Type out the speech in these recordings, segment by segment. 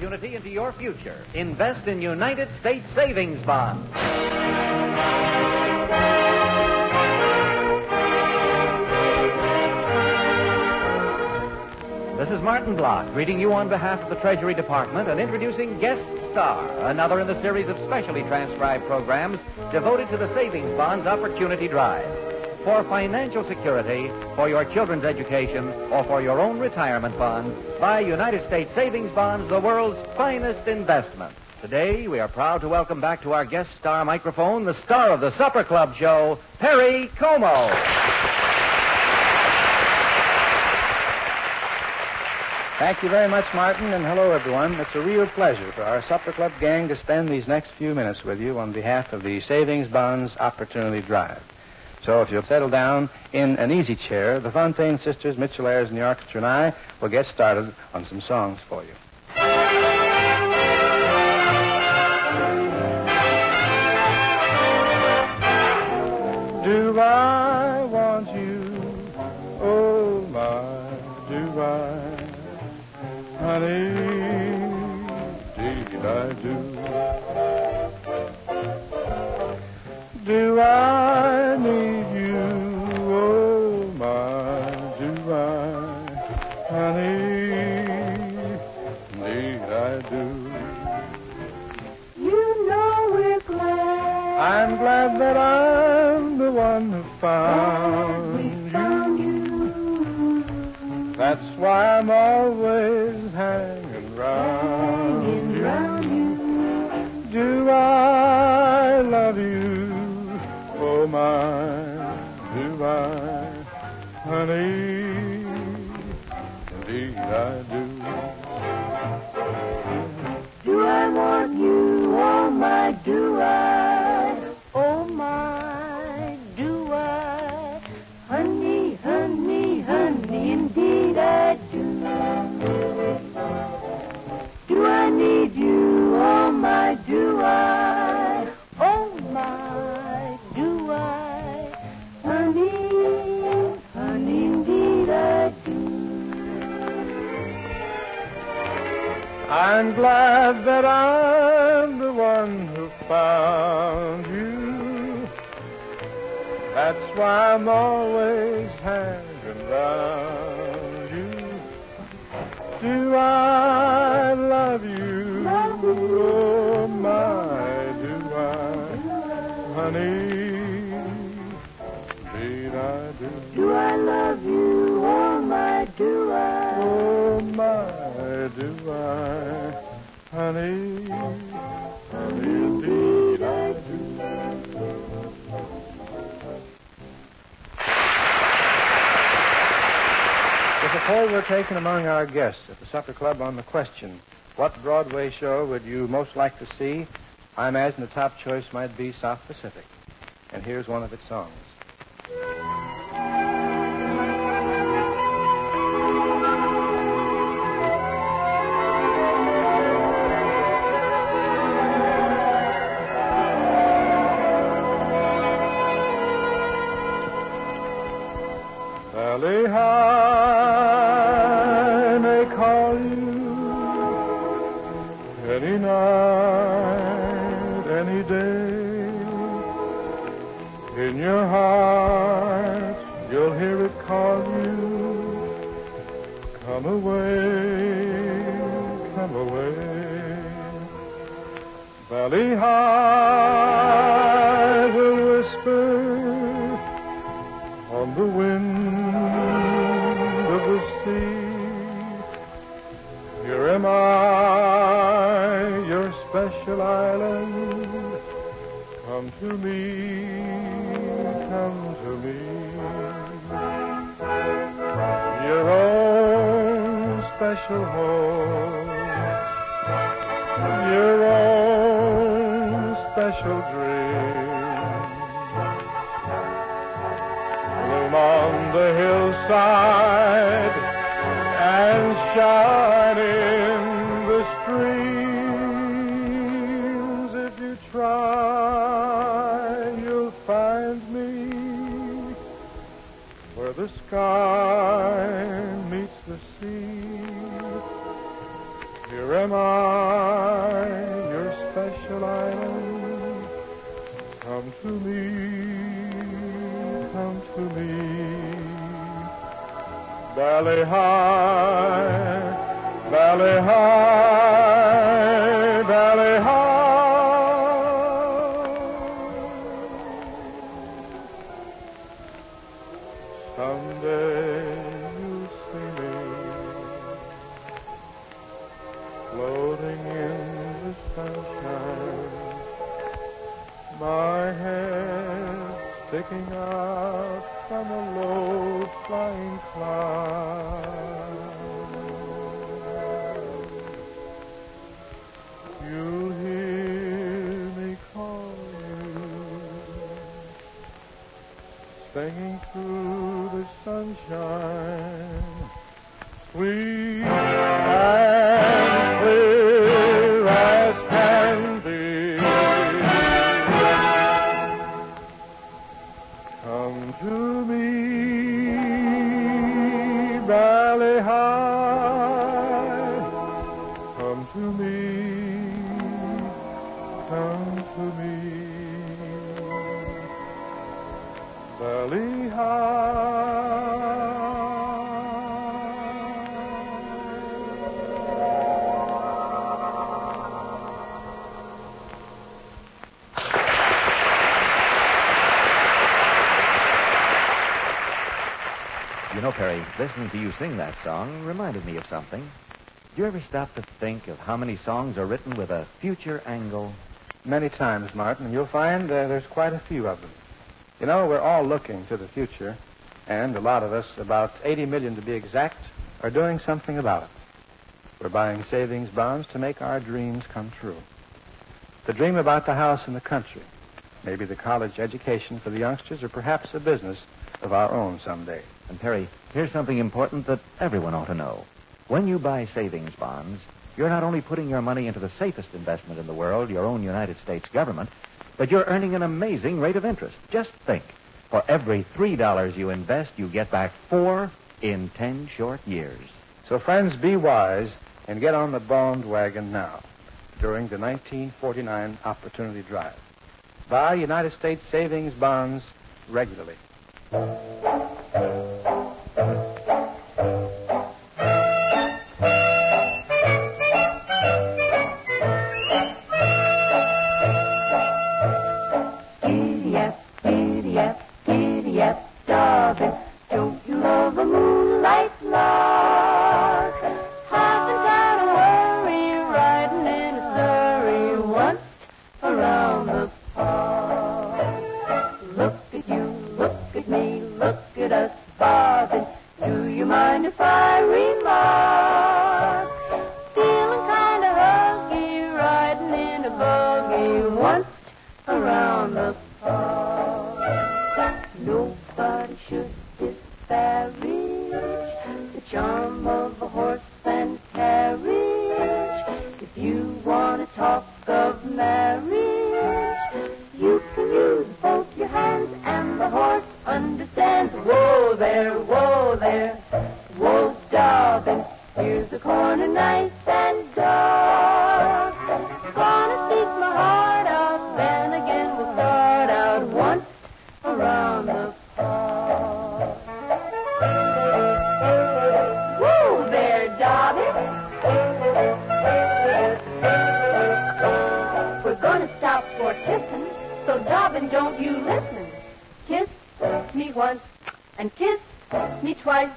opportunity into your future. Invest in United States savings bonds. This is Martin Block greeting you on behalf of the Treasury Department and introducing Guest Star, another in the series of specially transcribed programs devoted to the Savings Bonds Opportunity Drive. For financial security, for your children's education, or for your own retirement fund, buy United States Savings Bonds, the world's finest investment. Today, we are proud to welcome back to our guest star microphone the star of the Supper Club show, Perry Como. Thank you very much, Martin, and hello, everyone. It's a real pleasure for our Supper Club gang to spend these next few minutes with you on behalf of the Savings Bonds Opportunity Drive. So if you'll settle down in an easy chair, the Fontane sisters, Mitchell Ayres, and the orchestra and I will get started on some songs for you. I'm glad that I'm the one who found you. That's why I'm always I'm glad that I'm the one who found you. That's why I'm always hanging round you. Do I love you? Oh my, do I, honey? Indeed I do. Do I love you? Oh my, do I? My, do I? Honey, indeed I do. If a poll were taken among our guests at the Supper Club on the question, what Broadway show would you most like to see? I imagine the top choice might be South Pacific. And here's one of its songs. Night, any day. In your heart, you'll hear it call you. Come away, come away. Bali Ha'i special island. Come to me, come to me. Your own special home. Your own special dream bloom on the hillside and shine in the streams. Sky meets the sea. Here am I, your special island. Come to me, come to me. Bali Ha'i, Bali Ha'i, My head sticking out from a low flying cloud. You hear me calling, singing through the sunshine, sweet know, Perry, listening to you sing that song reminded me of something. Do you ever stop to think of how many songs are written with a future angle? Many times, Martin, and you'll find uh, there's quite a few of them. You know, we're all looking to the future, and a lot of us, about 80 million to be exact, are doing something about it. We're buying savings bonds to make our dreams come true. The dream about the house in the country, maybe the college education for the youngsters, or perhaps a business of our own someday. And Perry, here's something important that everyone ought to know. When you buy savings bonds, you're not only putting your money into the safest investment in the world, your own United States government, but you're earning an amazing rate of interest. Just think. For every $3 you invest, you get back four in 10 short years. So, friends, be wise and get on the bond wagon now during the 1949 Opportunity Drive. Buy United States savings bonds regularly. Thank you. Me twice,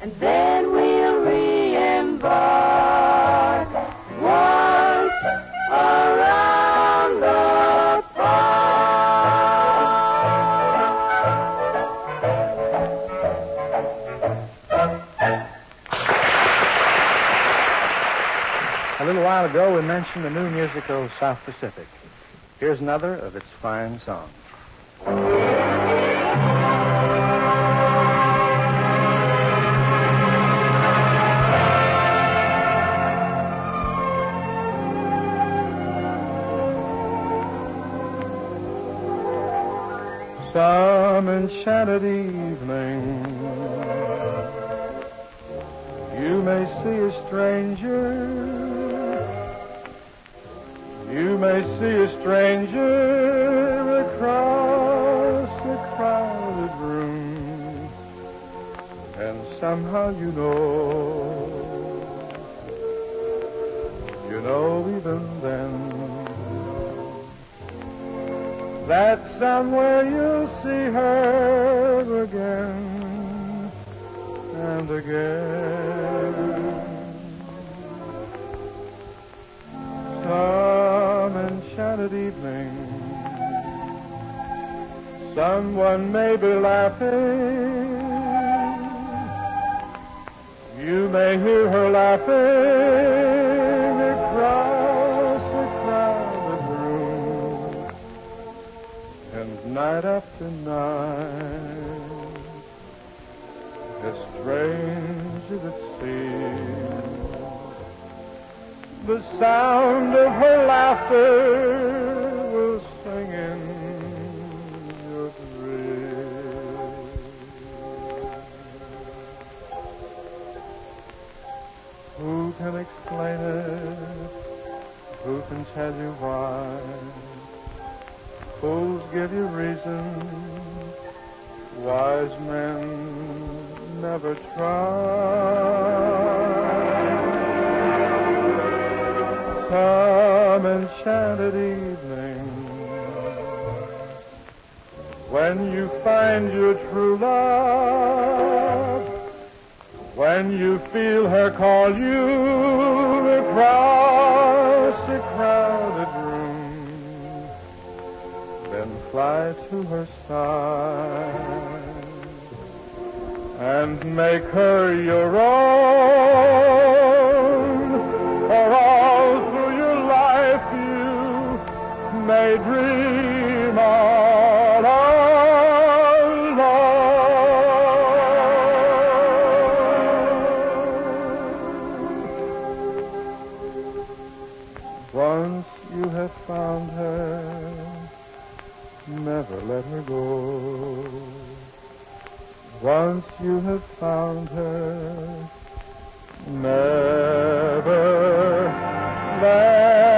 and then we'll re-embark once around the A little while ago, we mentioned the new musical South Pacific. Here's another of its fine songs. Enchanted evening, you may see a stranger. You may see a stranger across a crowded room, and somehow you know, you know even then, that somewhere you'll see her someone may be laughing. You may hear her laughing across a crowded room. And night after night, as strange as it seems, the sound of her laughter it? Who can tell you why? Fools give you reason. Wise men never try. Some enchanted evening when you find your true love, when you feel her call you across a crowded room, then fly to her side and make her your own. For all through your life you may dream never let her go. Once you have found her, never let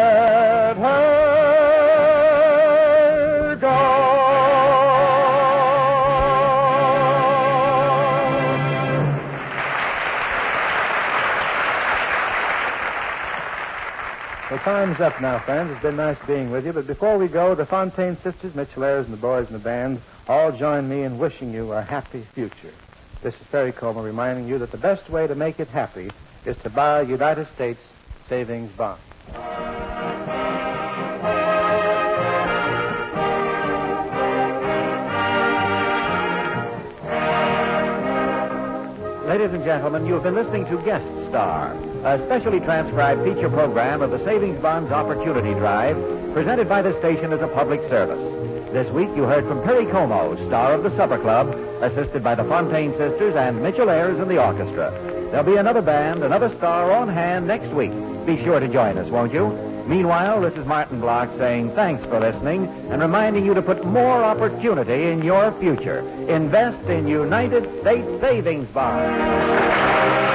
Well, time's up now, friends. It's been nice being with you. But before we go, the Fontane sisters, Mitchell Ayres, and the boys in the band all join me in wishing you a happy future. This is Perry Como reminding you that the best way to make it happy is to buy United States savings bond. Ladies and gentlemen, you have been listening to Guest Star, a specially transcribed feature program of the Savings Bonds Opportunity Drive, presented by the station as a public service. This week you heard from Perry Como, star of the Supper Club, assisted by the Fontane Sisters and Mitchell Ayres in the orchestra. There'll be another band, another star on hand next week. Be sure to join us, won't you? Meanwhile, this is Martin Block saying thanks for listening and reminding you to put more opportunity in your future. Invest in United States savings bonds.